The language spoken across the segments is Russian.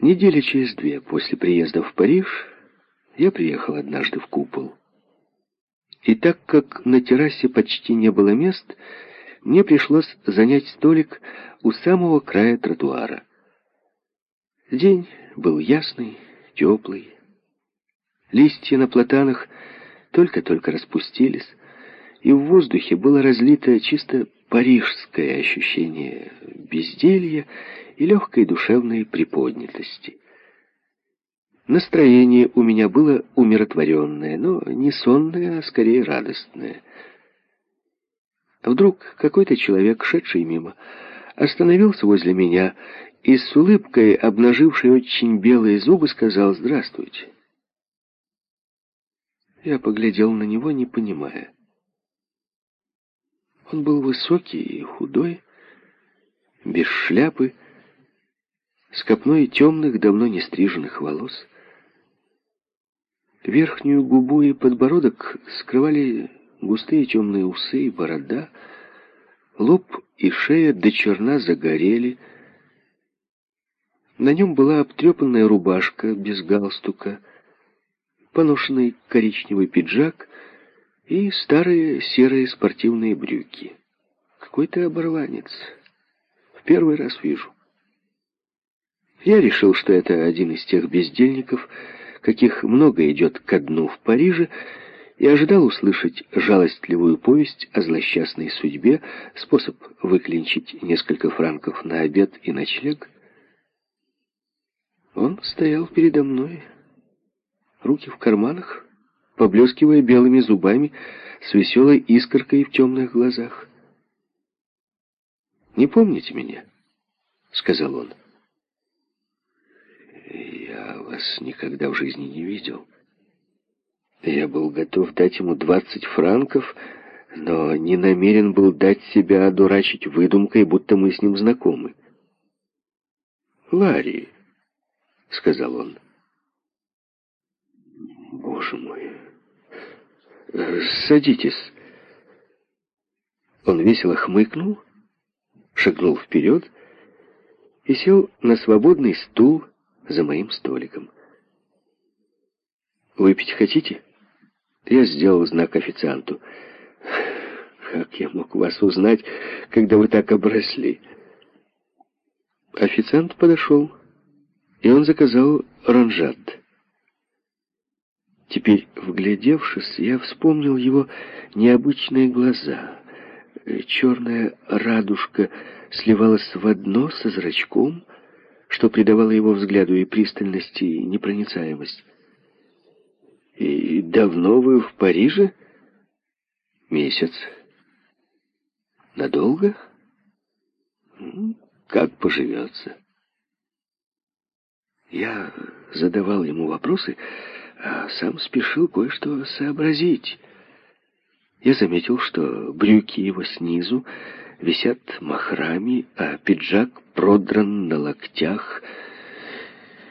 Недели через две после приезда в Париж я приехал однажды в купол. И так как на террасе почти не было мест, мне пришлось занять столик у самого края тротуара. День был ясный, теплый. Листья на платанах только-только распустились, и в воздухе было разлито чисто парижское ощущение безделья и легкой душевной приподнятости. Настроение у меня было умиротворенное, но не сонное, а скорее радостное. Вдруг какой-то человек, шедший мимо, остановился возле меня и с улыбкой, обнажившей очень белые зубы, сказал «Здравствуйте». Я поглядел на него, не понимая. Он был высокий и худой, без шляпы, с копной темных, давно не стриженных волос. Верхнюю губу и подбородок скрывали густые темные усы и борода, лоб и шея до черна загорели. На нем была обтрепанная рубашка без галстука, поношенный коричневый пиджак и старые серые спортивные брюки. Какой-то оборванец. В первый раз вижу. Я решил, что это один из тех бездельников, каких много идет ко дну в Париже, и ожидал услышать жалостливую повесть о злосчастной судьбе, способ выклинчить несколько франков на обед и ночлег. Он стоял передо мной, руки в карманах, поблескивая белыми зубами с веселой искоркой в темных глазах. «Не помните меня?» — сказал он. «Я вас никогда в жизни не видел». Я был готов дать ему двадцать франков, но не намерен был дать себя одурачить выдумкой, будто мы с ним знакомы. «Ларри», — сказал он. «Боже мой! Садитесь!» Он весело хмыкнул, шагнул вперед и сел на свободный стул за моим столиком. «Выпить хотите?» Я сделал знак официанту. «Как я мог вас узнать, когда вы так обросли?» Официант подошел, и он заказал ранжат. Теперь, вглядевшись, я вспомнил его необычные глаза. Черная радужка сливалась в одно со зрачком, что придавало его взгляду и пристальность, и непроницаемость. «И давно вы в Париже?» «Месяц». «Надолго?» «Как поживется?» Я задавал ему вопросы, а сам спешил кое-что сообразить. Я заметил, что брюки его снизу висят махрами, а пиджак продран на локтях.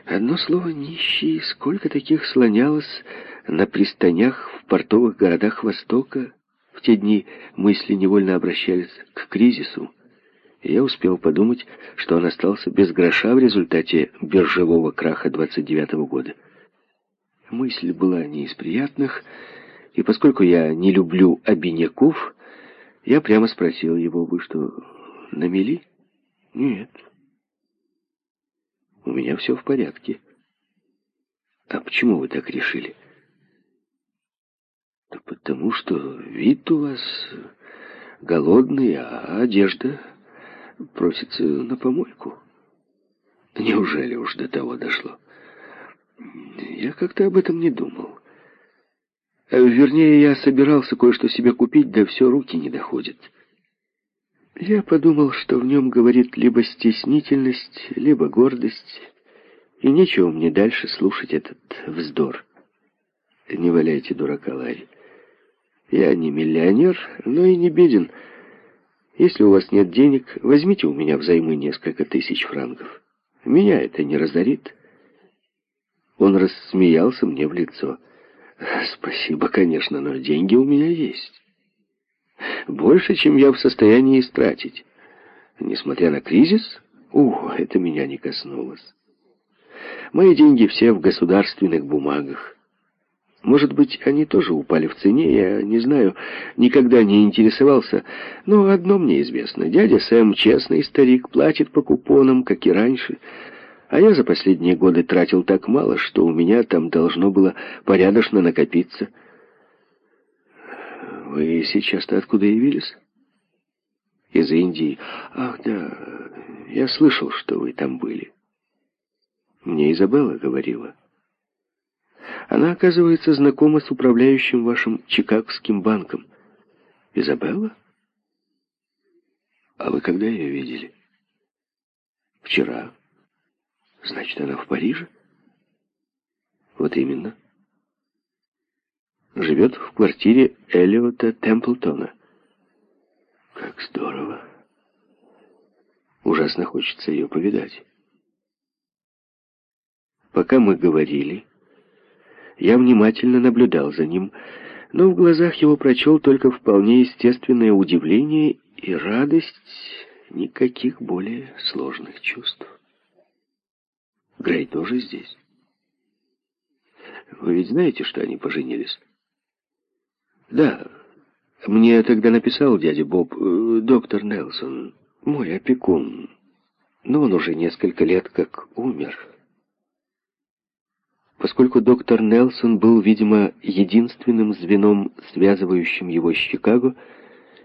Одно слово «нищий», сколько таких слонялось на пристанях в портовых городах Востока в те дни мысли невольно обращались к кризису. Я успел подумать, что он остался без гроша в результате биржевого краха 29 -го года. Мысль была не из приятных, и поскольку я не люблю обиняков, я прямо спросил его, вы что, на мели? Нет. У меня все в порядке. А почему вы так решили? Да потому что вид у вас голодный, а одежда просится на помойку. Неужели уж до того дошло? Я как-то об этом не думал. Вернее, я собирался кое-что себе купить, да все руки не доходят. Я подумал, что в нем говорит либо стеснительность, либо гордость, и нечего мне дальше слушать этот вздор. Не валяйте дурака, Ларри. Я не миллионер, но и не беден. Если у вас нет денег, возьмите у меня взаймы несколько тысяч франков. Меня это не разорит. Он рассмеялся мне в лицо. Спасибо, конечно, но деньги у меня есть. Больше, чем я в состоянии истратить. Несмотря на кризис, ух, это меня не коснулось. Мои деньги все в государственных бумагах. Может быть, они тоже упали в цене, я не знаю, никогда не интересовался. Но одно мне известно. Дядя Сэм честный старик, платит по купонам, как и раньше. А я за последние годы тратил так мало, что у меня там должно было порядочно накопиться. Вы сейчас-то откуда явились? Из Индии. Ах, да, я слышал, что вы там были. Мне Изабелла говорила. Она, оказывается, знакома с управляющим вашим Чикагским банком. Изабелла? А вы когда ее видели? Вчера. Значит, она в Париже? Вот именно. Живет в квартире Эллиота Темплтона. Как здорово. Ужасно хочется ее повидать. Пока мы говорили, я внимательно наблюдал за ним, но в глазах его прочел только вполне естественное удивление и радость, никаких более сложных чувств. Грей тоже здесь. Вы ведь знаете, что они поженились? Да, мне тогда написал дядя Боб, э, доктор Нелсон, мой опекун, но он уже несколько лет как умер. Поскольку доктор Нелсон был, видимо, единственным звеном, связывающим его с Чикаго,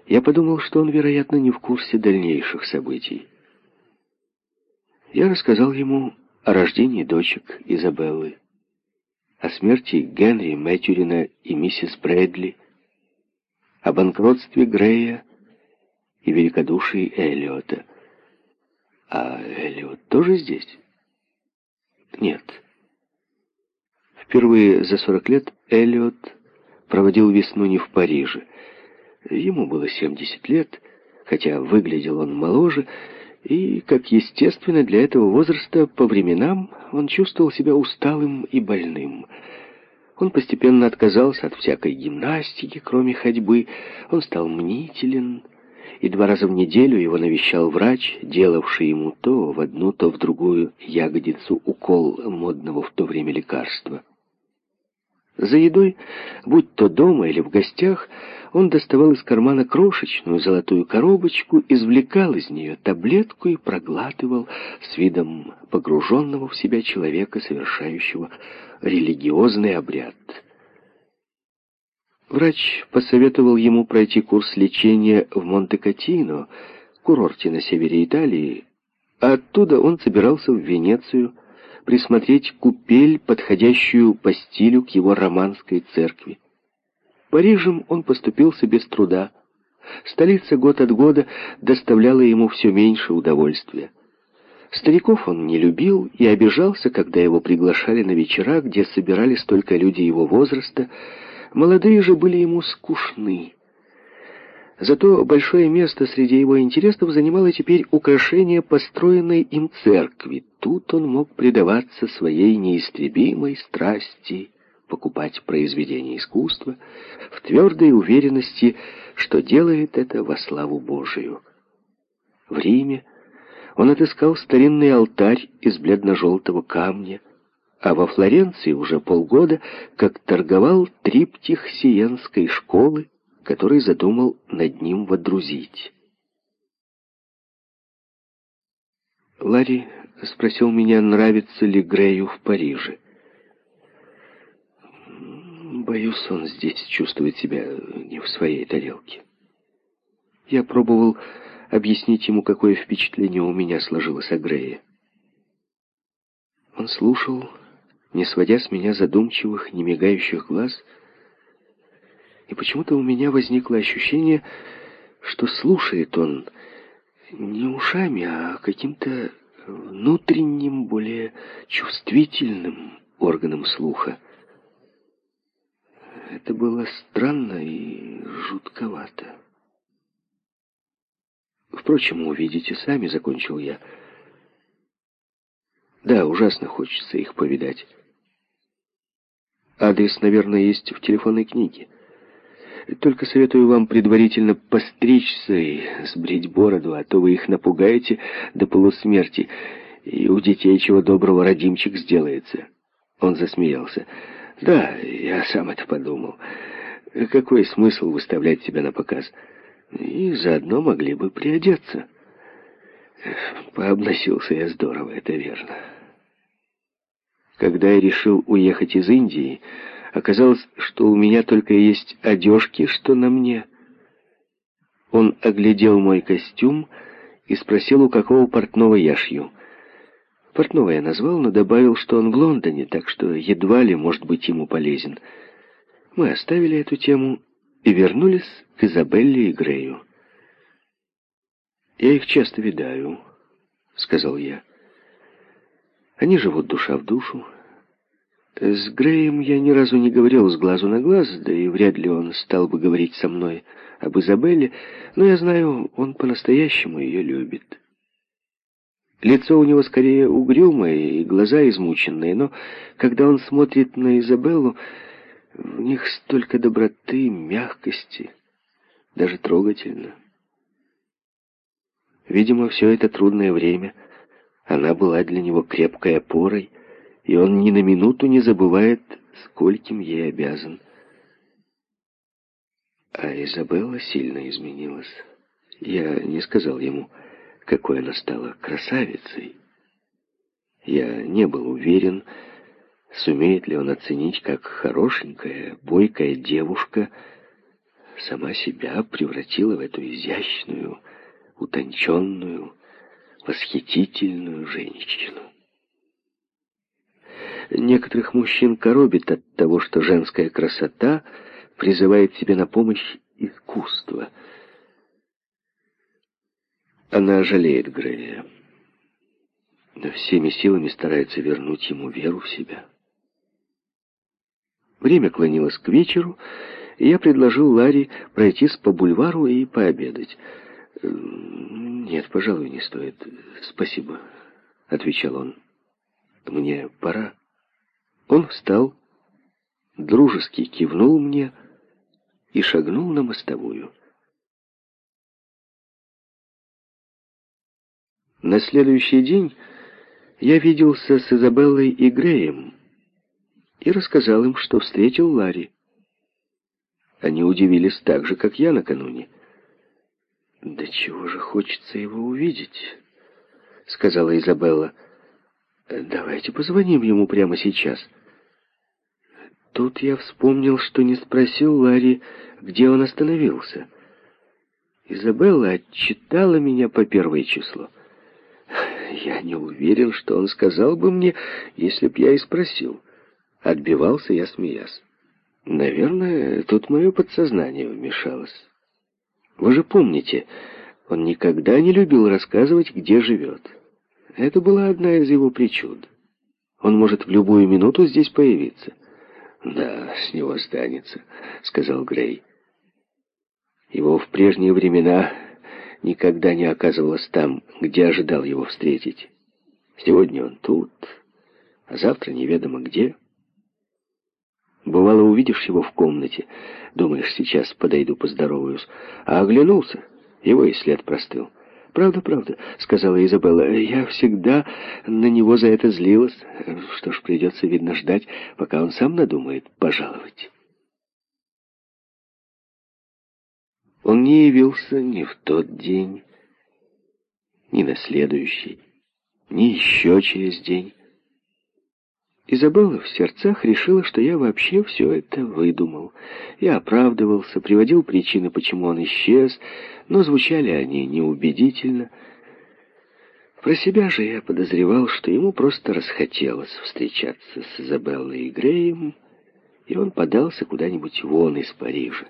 я подумал, что он, вероятно, не в курсе дальнейших событий. Я рассказал ему о рождении дочек Изабеллы, о смерти Генри Мэтьюрина и миссис Брэдли, о банкротстве Грея и великодушии Эллиота. А Эллиот тоже здесь? Нет. Впервые за 40 лет Эллиот проводил весну не в Париже. Ему было 70 лет, хотя выглядел он моложе, и, как естественно для этого возраста, по временам он чувствовал себя усталым и больным. Он постепенно отказался от всякой гимнастики, кроме ходьбы. Он стал мнителен, и два раза в неделю его навещал врач, делавший ему то в одну, то в другую ягодицу укол модного в то время лекарства. За едой, будь то дома или в гостях, он доставал из кармана крошечную золотую коробочку, извлекал из нее таблетку и проглатывал с видом погруженного в себя человека, совершающего религиозный обряд. Врач посоветовал ему пройти курс лечения в Монте-Катино, курорте на севере Италии, оттуда он собирался в Венецию, присмотреть купель, подходящую по стилю к его романской церкви. Парижем он поступился без труда. Столица год от года доставляла ему все меньше удовольствия. Стариков он не любил и обижался, когда его приглашали на вечера, где собирались только люди его возраста. Молодые же были ему скучны. Зато большое место среди его интересов занимало теперь украшение построенной им церкви. Тут он мог предаваться своей неистребимой страсти покупать произведения искусства в твердой уверенности, что делает это во славу Божию. В Риме он отыскал старинный алтарь из бледно-желтого камня, а во Флоренции уже полгода как торговал триптих Сиенской школы, который задумал над ним водрузить. Ларри спросил меня, нравится ли Грею в Париже. Боюсь, он здесь чувствует себя не в своей тарелке. Я пробовал объяснить ему, какое впечатление у меня сложилось о Грее. Он слушал, не сводя с меня задумчивых, немигающих глаз, и почему-то у меня возникло ощущение, что слушает он не ушами, а каким-то внутренним, более чувствительным органом слуха. Это было странно и жутковато. Впрочем, увидите сами, закончил я. Да, ужасно хочется их повидать. Адрес, наверное, есть в телефонной книге. Только советую вам предварительно постричься и сбрить бороду, а то вы их напугаете до полусмерти. И у детей чего доброго родимчик сделается. Он засмеялся. Да, я сам это подумал. Какой смысл выставлять себя на показ? И заодно могли бы приодеться. Пообносился я здорово, это верно. Когда я решил уехать из Индии, оказалось, что у меня только есть одежки, что на мне. Он оглядел мой костюм и спросил, у какого портного я шью. Портного я назвал, но добавил, что он в Лондоне, так что едва ли может быть ему полезен. Мы оставили эту тему и вернулись к Изабелле и Грею. «Я их часто видаю», — сказал я. «Они живут душа в душу. С Греем я ни разу не говорил с глазу на глаз, да и вряд ли он стал бы говорить со мной об Изабелле, но я знаю, он по-настоящему ее любит». Лицо у него скорее угрюмое и глаза измученные, но когда он смотрит на Изабеллу, в них столько доброты, мягкости, даже трогательно. Видимо, все это трудное время она была для него крепкой опорой, и он ни на минуту не забывает, скольким ей обязан. А Изабелла сильно изменилась. Я не сказал ему, какой она стала красавицей. Я не был уверен, Сумеет ли он оценить, как хорошенькая, бойкая девушка сама себя превратила в эту изящную, утонченную, восхитительную женщину? Некоторых мужчин коробит от того, что женская красота призывает себе на помощь искусство. Она жалеет Грея, но всеми силами старается вернуть ему веру в себя. Время клонилось к вечеру, и я предложил Ларри пройтись по бульвару и пообедать. «Э, «Нет, пожалуй, не стоит. Спасибо», — отвечал он. «Мне пора». Он встал, дружески кивнул мне и шагнул на мостовую. На следующий день я виделся с Изабеллой и Греем, и рассказал им, что встретил Ларри. Они удивились так же, как я накануне. «Да чего же хочется его увидеть?» — сказала Изабелла. «Давайте позвоним ему прямо сейчас». Тут я вспомнил, что не спросил Ларри, где он остановился. Изабелла отчитала меня по первое число. Я не уверен, что он сказал бы мне, если б я и спросил. Отбивался я, смеясь. Наверное, тут мое подсознание вмешалось. Вы же помните, он никогда не любил рассказывать, где живет. Это была одна из его причуд. Он может в любую минуту здесь появиться. «Да, с него останется», — сказал Грей. Его в прежние времена никогда не оказывалось там, где ожидал его встретить. Сегодня он тут, а завтра неведомо где. Бывало, увидишь его в комнате, думаешь, сейчас подойду поздороваюсь, а оглянулся, его и след простыл. «Правда, правда», — сказала Изабелла, — «я всегда на него за это злилась. Что ж, придется, видно, ждать, пока он сам надумает пожаловать». Он не явился ни в тот день, ни на следующий, ни еще через день. Изабелла в сердцах решила, что я вообще все это выдумал. Я оправдывался, приводил причины, почему он исчез, но звучали они неубедительно. Про себя же я подозревал, что ему просто расхотелось встречаться с Изабеллой и Греем, и он подался куда-нибудь вон из Парижа.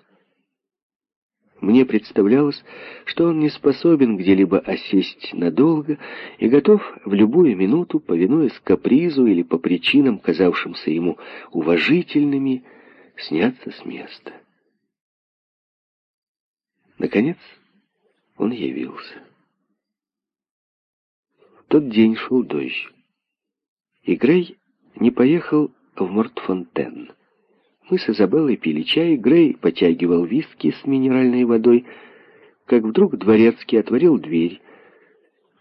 Мне представлялось, что он не способен где-либо осесть надолго и готов в любую минуту, повинуясь капризу или по причинам, казавшимся ему уважительными, сняться с места. Наконец он явился. В тот день шел дождь, и Грей не поехал в Мортфонтен. Мы с Изабеллой пили чай, Грей потягивал виски с минеральной водой, как вдруг дворецкий отворил дверь,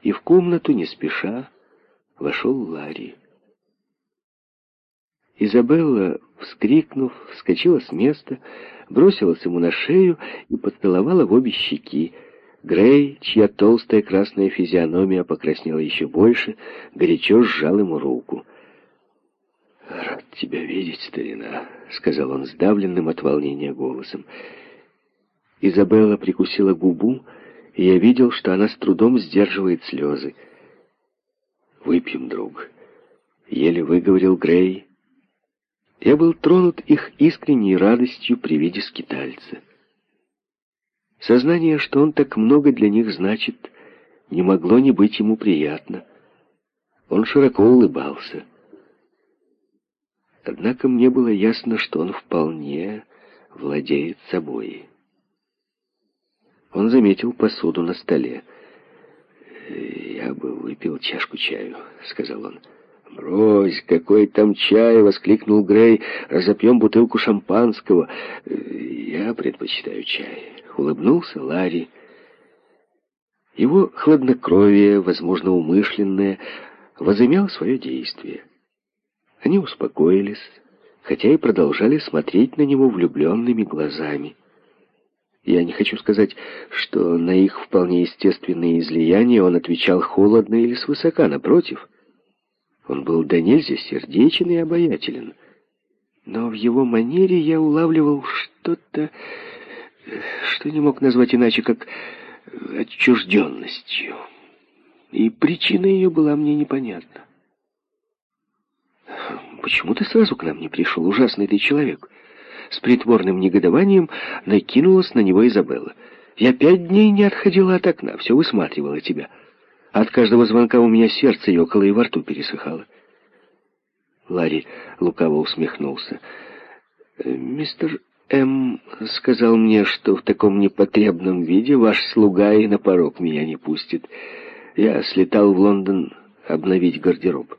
и в комнату, не спеша, вошел Ларри. Изабелла, вскрикнув, вскочила с места, бросилась ему на шею и поцеловала в обе щеки. Грей, чья толстая красная физиономия покраснела еще больше, горячо сжал ему руку. «Рад тебя видеть, старина», — сказал он сдавленным от волнения голосом. Изабелла прикусила губу, и я видел, что она с трудом сдерживает слезы. «Выпьем, друг», — еле выговорил Грей. Я был тронут их искренней радостью при виде скитальца. Сознание, что он так много для них значит, не могло не быть ему приятно. Он широко улыбался. Однако мне было ясно, что он вполне владеет собой. Он заметил посуду на столе. «Я бы выпил чашку чаю», — сказал он. «Брось, какой там чай!» — воскликнул Грей. «Разопьем бутылку шампанского. Я предпочитаю чай». Улыбнулся Ларри. Его хладнокровие, возможно, умышленное, возымело свое действие. Они успокоились, хотя и продолжали смотреть на него влюбленными глазами. Я не хочу сказать, что на их вполне естественные излияния он отвечал холодно или свысока, напротив. Он был до нельзя сердечен и обаятелен. Но в его манере я улавливал что-то, что не мог назвать иначе, как отчужденностью. И причина ее была мне непонятна. «Почему ты сразу к нам не пришел, ужасный ты человек?» С притворным негодованием накинулась на него Изабелла. «Я пять дней не отходила от окна, все высматривала тебя». От каждого звонка у меня сердце ёкало и во рту пересыхало. Ларри лукаво усмехнулся. «Мистер М. сказал мне, что в таком непотребном виде ваш слуга и на порог меня не пустит. Я слетал в Лондон обновить гардероб».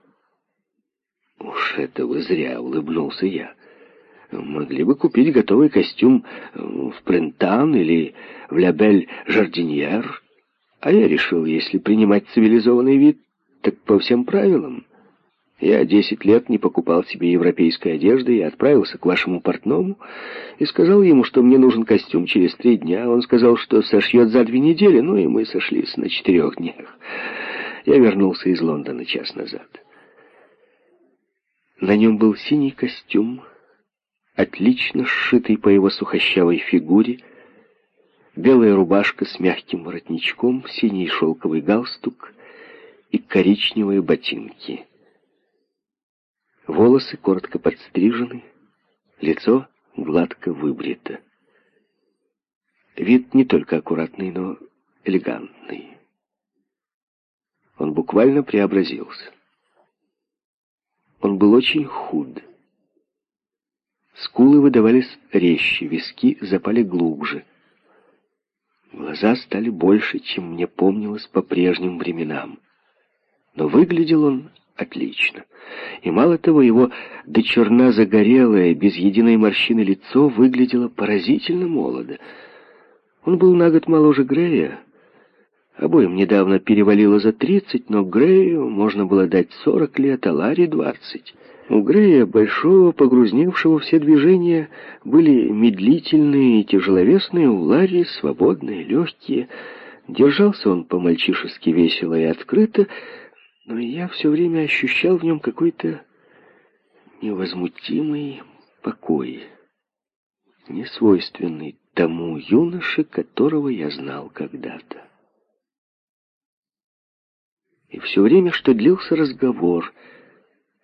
«Уж это вы зря», — улыбнулся я. «Могли бы купить готовый костюм в Принтан или в Лябель Жардиньер». А я решил, если принимать цивилизованный вид, так по всем правилам. Я десять лет не покупал себе европейской одежды и отправился к вашему портному и сказал ему, что мне нужен костюм через три дня. Он сказал, что сошьет за две недели, ну и мы сошлись на четырех днях. Я вернулся из Лондона час назад. На нем был синий костюм, отлично сшитый по его сухощавой фигуре, белая рубашка с мягким воротничком, синий шелковый галстук и коричневые ботинки. Волосы коротко подстрижены, лицо гладко выбрито. Вид не только аккуратный, но элегантный. Он буквально преобразился. Он был очень худ. Скулы выдавались резче, виски запали глубже. Глаза стали больше, чем мне помнилось по прежним временам. Но выглядел он отлично. И мало того, его до черна загорелое, без единой морщины лицо выглядело поразительно молодо. Он был на год моложе Грея. Обоим недавно перевалило за тридцать, но Грею можно было дать сорок лет, а Ларри двадцать. У Грея, большого, погрузневшего все движения, были медлительные и тяжеловесные, у Ларри свободные, легкие. Держался он по-мальчишески весело и открыто, но я все время ощущал в нем какой-то невозмутимый покой, несвойственный тому юноше, которого я знал когда-то. И все время, что длился разговор,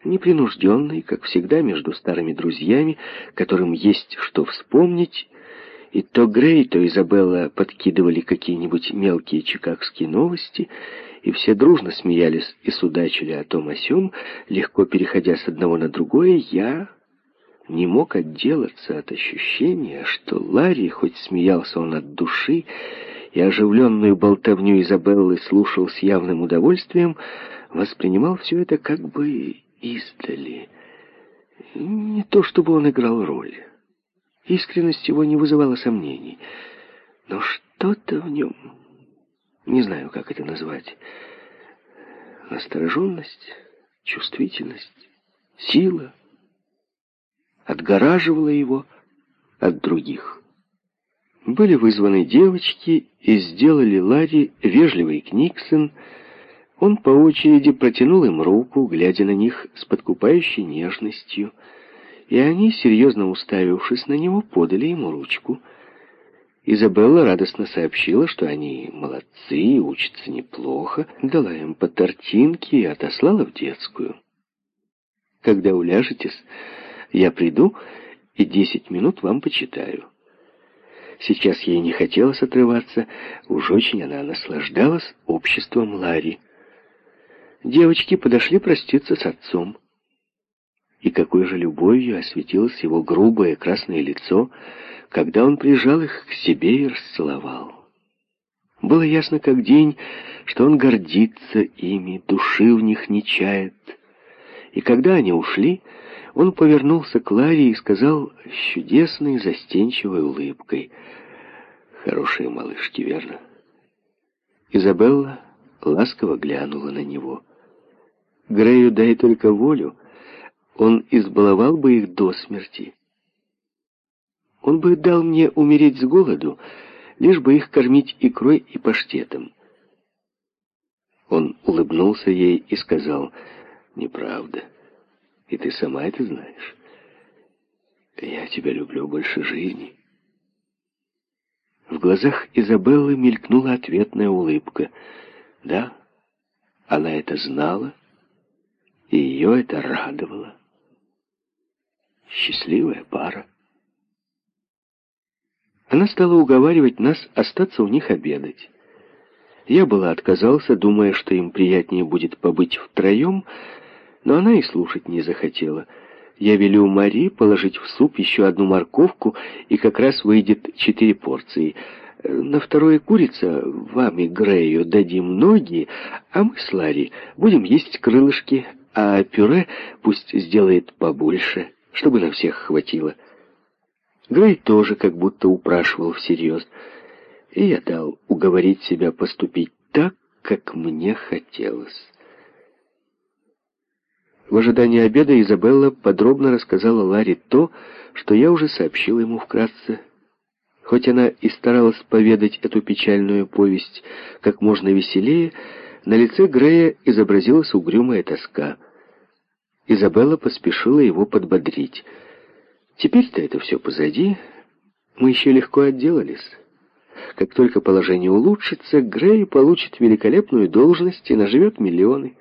непринужденный, как всегда, между старыми друзьями, которым есть что вспомнить, и то Грей, то Изабелла подкидывали какие-нибудь мелкие чикагские новости, и все дружно смеялись и судачили о том о сём, легко переходя с одного на другое, я не мог отделаться от ощущения, что Ларри, хоть смеялся он от души, и оживленную болтовню Изабеллы слушал с явным удовольствием, воспринимал все это как бы издали. Не то чтобы он играл роль. Искренность его не вызывала сомнений. Но что-то в нем, не знаю, как это назвать, настороженность, чувствительность, сила отгораживала его от других. Были вызваны девочки и сделали Ларри вежливый Книксон. Он по очереди протянул им руку, глядя на них с подкупающей нежностью, и они, серьезно уставившись на него, подали ему ручку. Изабелла радостно сообщила, что они молодцы, учатся неплохо, дала им по тортинке и отослала в детскую. «Когда уляжетесь, я приду и десять минут вам почитаю». Сейчас ей не хотелось отрываться, уж очень она наслаждалась обществом Ларри. Девочки подошли проститься с отцом. И какой же любовью осветилось его грубое красное лицо, когда он прижал их к себе и расцеловал. Было ясно как день, что он гордится ими, души в них не чает. И когда они ушли, он повернулся к Ларе и сказал с чудесной застенчивой улыбкой. «Хорошие малышки, верно?» Изабелла ласково глянула на него. «Грею дай только волю, он избаловал бы их до смерти. Он бы дал мне умереть с голоду, лишь бы их кормить икрой и паштетом». Он улыбнулся ей и сказал, «Неправда». И ты сама это знаешь. Я тебя люблю больше жизни. В глазах Изабеллы мелькнула ответная улыбка. Да, она это знала, и ее это радовало. Счастливая пара. Она стала уговаривать нас остаться у них обедать. Я была отказался, думая, что им приятнее будет побыть втроем, но она и слушать не захотела. Я велю Мари положить в суп еще одну морковку, и как раз выйдет четыре порции. На второе курица вам и Грею дадим ноги, а мы с Ларри будем есть крылышки, а пюре пусть сделает побольше, чтобы на всех хватило. Грей тоже как будто упрашивал всерьез, и я дал уговорить себя поступить так, как мне хотелось. В ожидании обеда Изабелла подробно рассказала Ларе то, что я уже сообщил ему вкратце. Хоть она и старалась поведать эту печальную повесть как можно веселее, на лице Грея изобразилась угрюмая тоска. Изабелла поспешила его подбодрить. «Теперь-то это все позади. Мы еще легко отделались. Как только положение улучшится, Грей получит великолепную должность и наживет миллионы»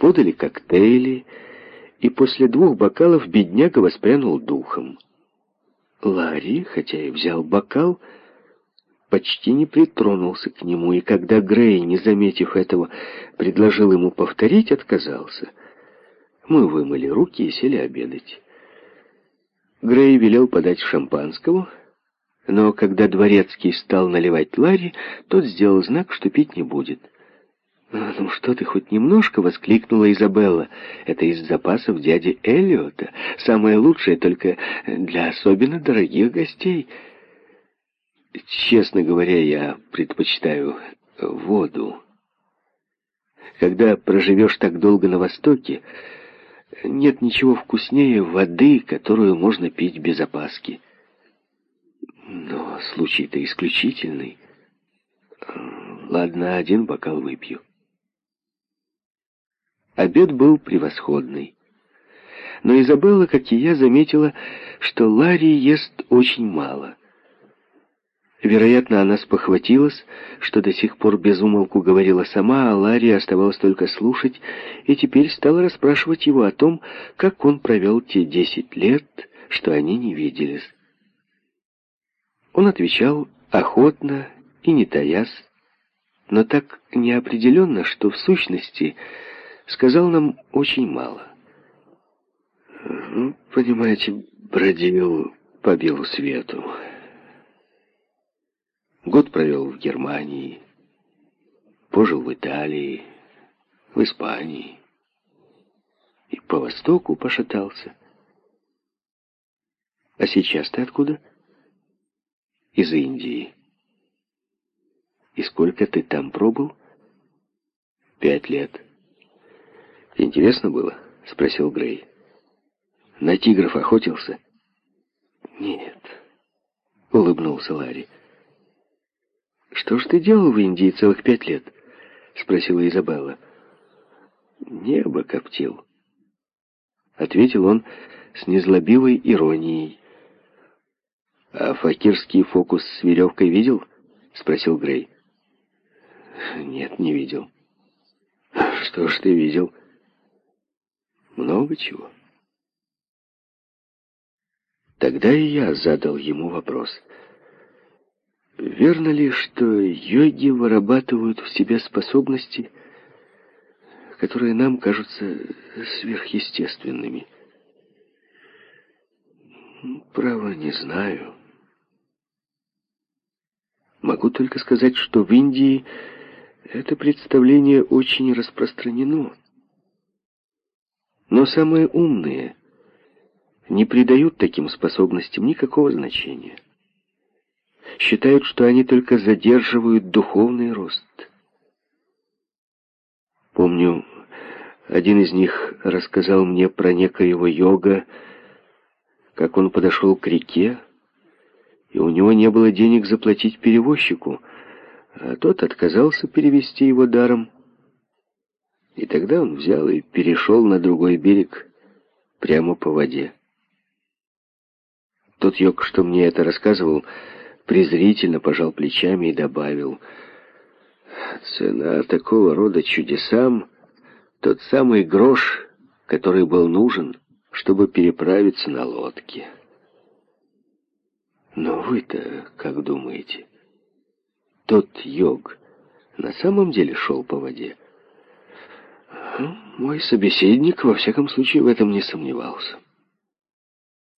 подали коктейли, и после двух бокалов бедняга воспрянул духом. Ларри, хотя и взял бокал, почти не притронулся к нему, и когда Грей, не заметив этого, предложил ему повторить, отказался. Мы вымыли руки и сели обедать. Грей велел подать шампанского, но когда дворецкий стал наливать Ларри, тот сделал знак, что пить не будет. «Ну что ты, хоть немножко?» — воскликнула Изабелла. «Это из запасов дяди Эллиота. Самое лучшее только для особенно дорогих гостей». Честно говоря, я предпочитаю воду. Когда проживешь так долго на Востоке, нет ничего вкуснее воды, которую можно пить без опаски. Но случай-то исключительный. Ладно, один бокал выпью. Обед был превосходный. Но Изабелла, как и я, заметила, что Ларри ест очень мало. Вероятно, она спохватилась, что до сих пор безумолку говорила сама, а Ларри оставалось только слушать, и теперь стала расспрашивать его о том, как он провел те десять лет, что они не виделись. Он отвечал охотно и не таясь, но так неопределенно, что в сущности сказал нам очень мало. Ну, понимаете, бродил по белу свету. Год провел в Германии, пожил в Италии, в Испании и по востоку пошатался. А сейчас ты откуда? Из Индии. И сколько ты там пробыл? Пять лет. Интересно было? Спросил Грей. На тигров охотился? Нет. Улыбнулся Ларри. Что ж ты делал в Индии целых пять лет? Спросила Изабелла. Небо коптил. Ответил он с незлобивой иронией. «А факирский фокус с веревкой видел?» — спросил Грей. «Нет, не видел». «Что ж ты видел?» «Много чего». Тогда и я задал ему вопрос. Верно ли, что йоги вырабатывают в себе способности, которые нам кажутся сверхъестественными? Право, не знаю. Могу только сказать, что в Индии это представление очень распространено. Но самые умные не придают таким способностям никакого значения. Считают, что они только задерживают духовный рост. Помню, один из них рассказал мне про некоего йога, как он подошел к реке, и у него не было денег заплатить перевозчику, а тот отказался перевести его даром. И тогда он взял и перешел на другой берег, прямо по воде. Тот йог, что мне это рассказывал, презрительно пожал плечами и добавил, «Цена такого рода чудесам — тот самый грош, который был нужен, чтобы переправиться на лодке». Но вы-то как думаете? Тот йог на самом деле шел по воде? Мой собеседник, во всяком случае, в этом не сомневался.